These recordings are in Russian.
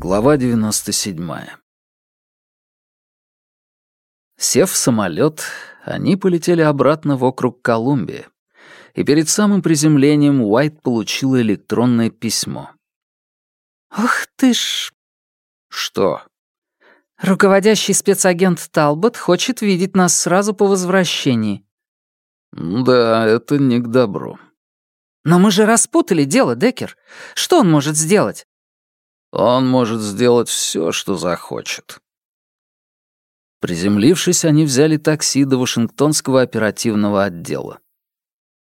Глава 97. Сев в самолет, они полетели обратно вокруг Колумбии, и перед самым приземлением Уайт получил электронное письмо. «Ух ты ж...» «Что?» «Руководящий спецагент Талбот хочет видеть нас сразу по возвращении». «Да, это не к добру». «Но мы же распутали дело, Деккер. Что он может сделать?» Он может сделать все, что захочет. Приземлившись, они взяли такси до Вашингтонского оперативного отдела.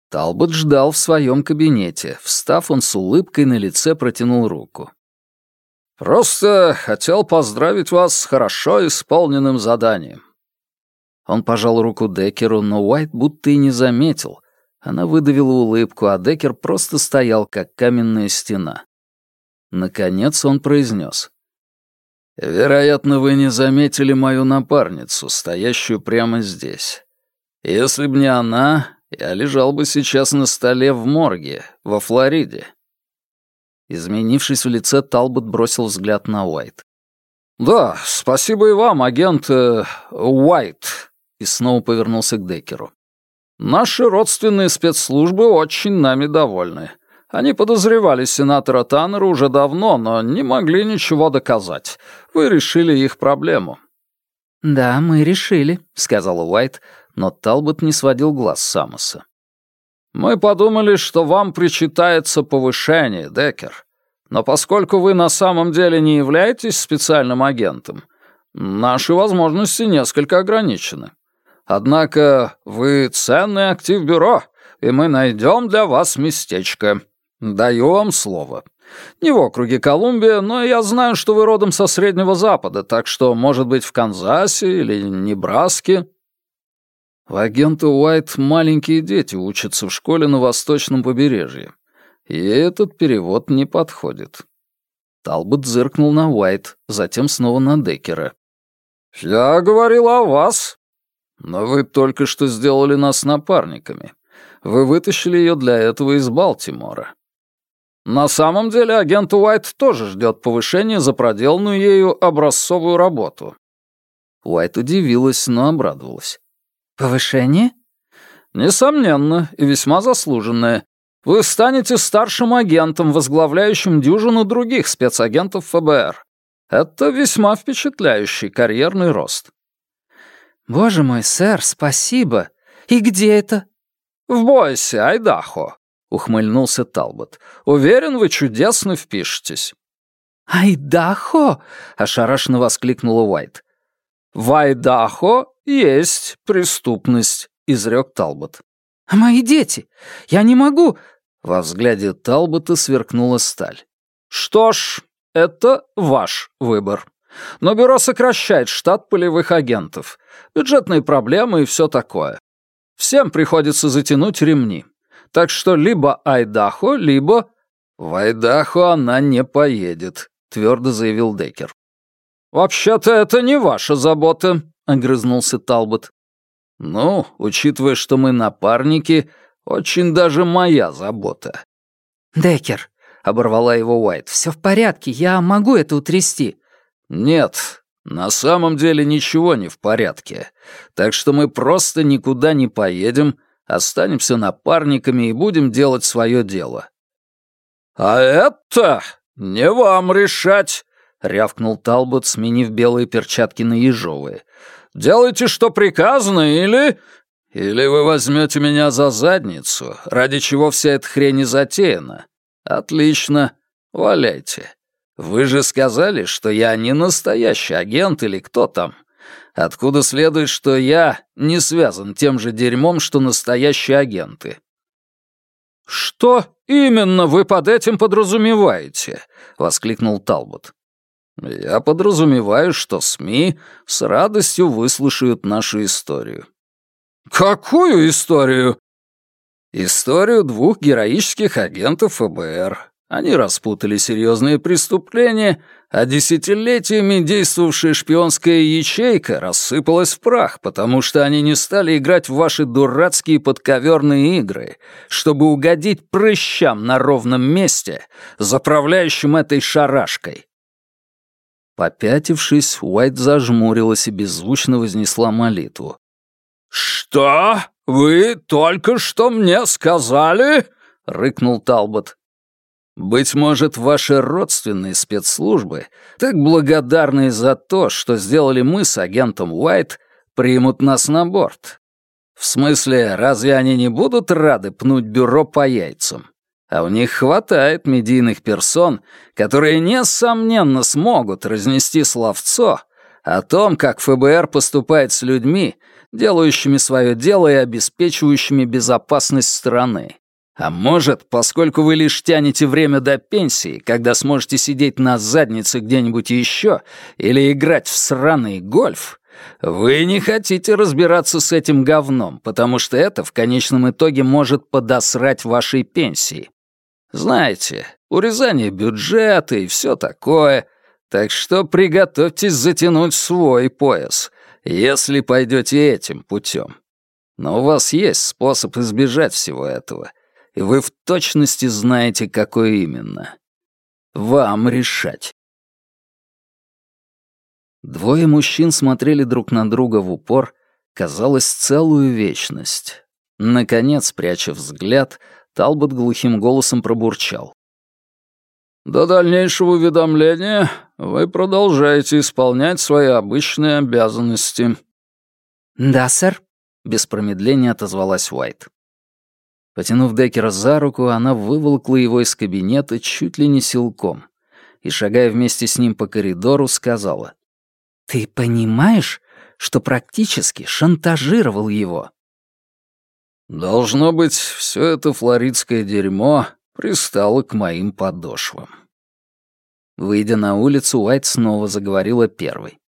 Талбот ждал в своем кабинете. Встав, он с улыбкой на лице протянул руку. «Просто хотел поздравить вас с хорошо исполненным заданием». Он пожал руку Деккеру, но Уайт будто и не заметил. Она выдавила улыбку, а Деккер просто стоял, как каменная стена. Наконец он произнес. «Вероятно, вы не заметили мою напарницу, стоящую прямо здесь. Если б не она, я лежал бы сейчас на столе в морге, во Флориде». Изменившись в лице, Талбот бросил взгляд на Уайт. «Да, спасибо и вам, агент э, Уайт», и снова повернулся к Деккеру. «Наши родственные спецслужбы очень нами довольны. Они подозревали сенатора Таннера уже давно, но не могли ничего доказать. Вы решили их проблему». «Да, мы решили», — сказала Уайт, но Талбот не сводил глаз Самоса. «Мы подумали, что вам причитается повышение, Деккер. Но поскольку вы на самом деле не являетесь специальным агентом, наши возможности несколько ограничены. Однако вы ценный актив бюро, и мы найдем для вас местечко. «Даю вам слово. Не в округе Колумбия, но я знаю, что вы родом со Среднего Запада, так что, может быть, в Канзасе или Небраске». У агента Уайт маленькие дети учатся в школе на восточном побережье. И этот перевод не подходит. Талбот зыркнул на Уайт, затем снова на Деккера. «Я говорил о вас. Но вы только что сделали нас напарниками. Вы вытащили ее для этого из Балтимора. На самом деле агент Уайт тоже ждет повышения за проделанную ею образцовую работу. Уайт удивилась, но обрадовалась. «Повышение?» «Несомненно, и весьма заслуженное. Вы станете старшим агентом, возглавляющим дюжину других спецагентов ФБР. Это весьма впечатляющий карьерный рост». «Боже мой, сэр, спасибо. И где это?» «В Бойсе, Айдахо. — ухмыльнулся Талбот. «Уверен, вы чудесно впишетесь». «Айдахо!» — ошарашенно воскликнула Уайт. «В Айдахо есть преступность», — изрек Талбот. «А мои дети? Я не могу...» Во взгляде Талбота сверкнула сталь. «Что ж, это ваш выбор. Но бюро сокращает штат полевых агентов. Бюджетные проблемы и все такое. Всем приходится затянуть ремни. Так что либо Айдахо, либо... В Айдахо она не поедет, твердо заявил Деккер. «Вообще-то это не ваша забота», — огрызнулся Талбот. «Ну, учитывая, что мы напарники, очень даже моя забота». «Деккер», — оборвала его Уайт, — «все в порядке, я могу это утрясти». «Нет, на самом деле ничего не в порядке, так что мы просто никуда не поедем, Останемся напарниками и будем делать свое дело». «А это не вам решать», — рявкнул Талбот, сменив белые перчатки на ежовые. «Делайте, что приказано, или...» «Или вы возьмете меня за задницу, ради чего вся эта хрень и затеяна. Отлично, валяйте. Вы же сказали, что я не настоящий агент или кто там откуда следует, что я не связан тем же дерьмом, что настоящие агенты». «Что именно вы под этим подразумеваете?» — воскликнул Талбот. «Я подразумеваю, что СМИ с радостью выслушают нашу историю». «Какую историю?» «Историю двух героических агентов ФБР. Они распутали серьезные преступления а десятилетиями действовавшая шпионская ячейка рассыпалась в прах, потому что они не стали играть в ваши дурацкие подковерные игры, чтобы угодить прыщам на ровном месте, заправляющим этой шарашкой. Попятившись, Уайт зажмурилась и беззвучно вознесла молитву. «Что? Вы только что мне сказали?» — рыкнул Талбот. «Быть может, ваши родственные спецслужбы, так благодарные за то, что сделали мы с агентом Уайт, примут нас на борт. В смысле, разве они не будут рады пнуть бюро по яйцам? А у них хватает медийных персон, которые, несомненно, смогут разнести словцо о том, как ФБР поступает с людьми, делающими свое дело и обеспечивающими безопасность страны. А может, поскольку вы лишь тянете время до пенсии, когда сможете сидеть на заднице где-нибудь еще или играть в сраный гольф, вы не хотите разбираться с этим говном, потому что это в конечном итоге может подосрать вашей пенсии. Знаете, урезание бюджета и все такое. Так что приготовьтесь затянуть свой пояс, если пойдете этим путем. Но у вас есть способ избежать всего этого, и вы в точности знаете, какой именно. Вам решать. Двое мужчин смотрели друг на друга в упор, казалось, целую вечность. Наконец, пряча взгляд, Талбот глухим голосом пробурчал. «До дальнейшего уведомления вы продолжаете исполнять свои обычные обязанности». «Да, сэр», — без промедления отозвалась Уайт. Потянув Деккера за руку, она выволокла его из кабинета чуть ли не силком и, шагая вместе с ним по коридору, сказала. «Ты понимаешь, что практически шантажировал его?» Должно быть, все это флоридское дерьмо пристало к моим подошвам. Выйдя на улицу, Уайт снова заговорила первой.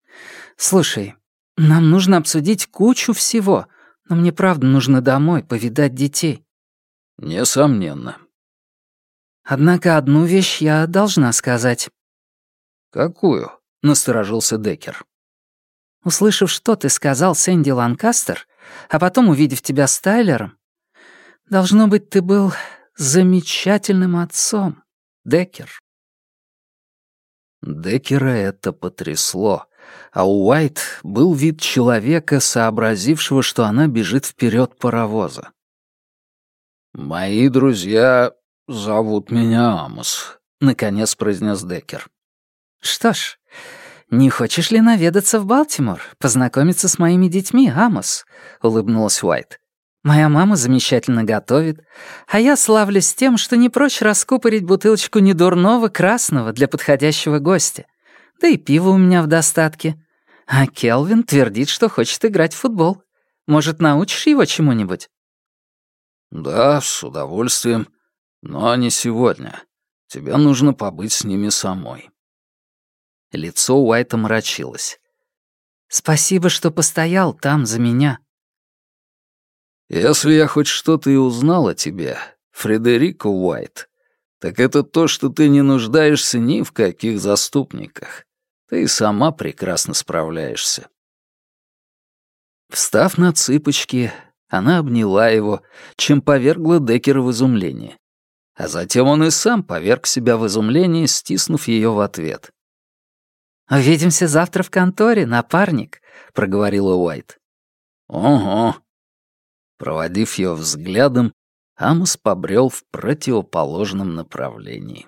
«Слушай, нам нужно обсудить кучу всего, но мне правда нужно домой повидать детей». «Несомненно». «Однако одну вещь я должна сказать». «Какую?» — насторожился Деккер. Услышав, что ты сказал Сэнди Ланкастер, а потом увидев тебя с Тайлером, должно быть, ты был замечательным отцом, Деккер. Деккера это потрясло, а у Уайт был вид человека, сообразившего, что она бежит вперед паровоза. «Мои друзья зовут меня Амос», — наконец произнес Деккер. «Что ж, «Не хочешь ли наведаться в Балтимор, познакомиться с моими детьми, Амос?» — улыбнулась Уайт. «Моя мама замечательно готовит, а я славлюсь тем, что не прочь раскупорить бутылочку недурного красного для подходящего гостя. Да и пиво у меня в достатке. А Келвин твердит, что хочет играть в футбол. Может, научишь его чему-нибудь?» «Да, с удовольствием. Но не сегодня. Тебе нужно побыть с ними самой». Лицо Уайта мрачилось. «Спасибо, что постоял там за меня». «Если я хоть что-то и узнал о тебе, Фредерико Уайт, так это то, что ты не нуждаешься ни в каких заступниках. Ты и сама прекрасно справляешься». Встав на цыпочки, она обняла его, чем повергла Деккера в изумление. А затем он и сам поверг себя в изумление, стиснув ее в ответ. «Увидимся завтра в конторе, напарник», — проговорила Уайт. «Ого». Проводив ее взглядом, Амос побрел в противоположном направлении.